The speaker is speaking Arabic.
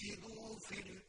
وقاتلوا في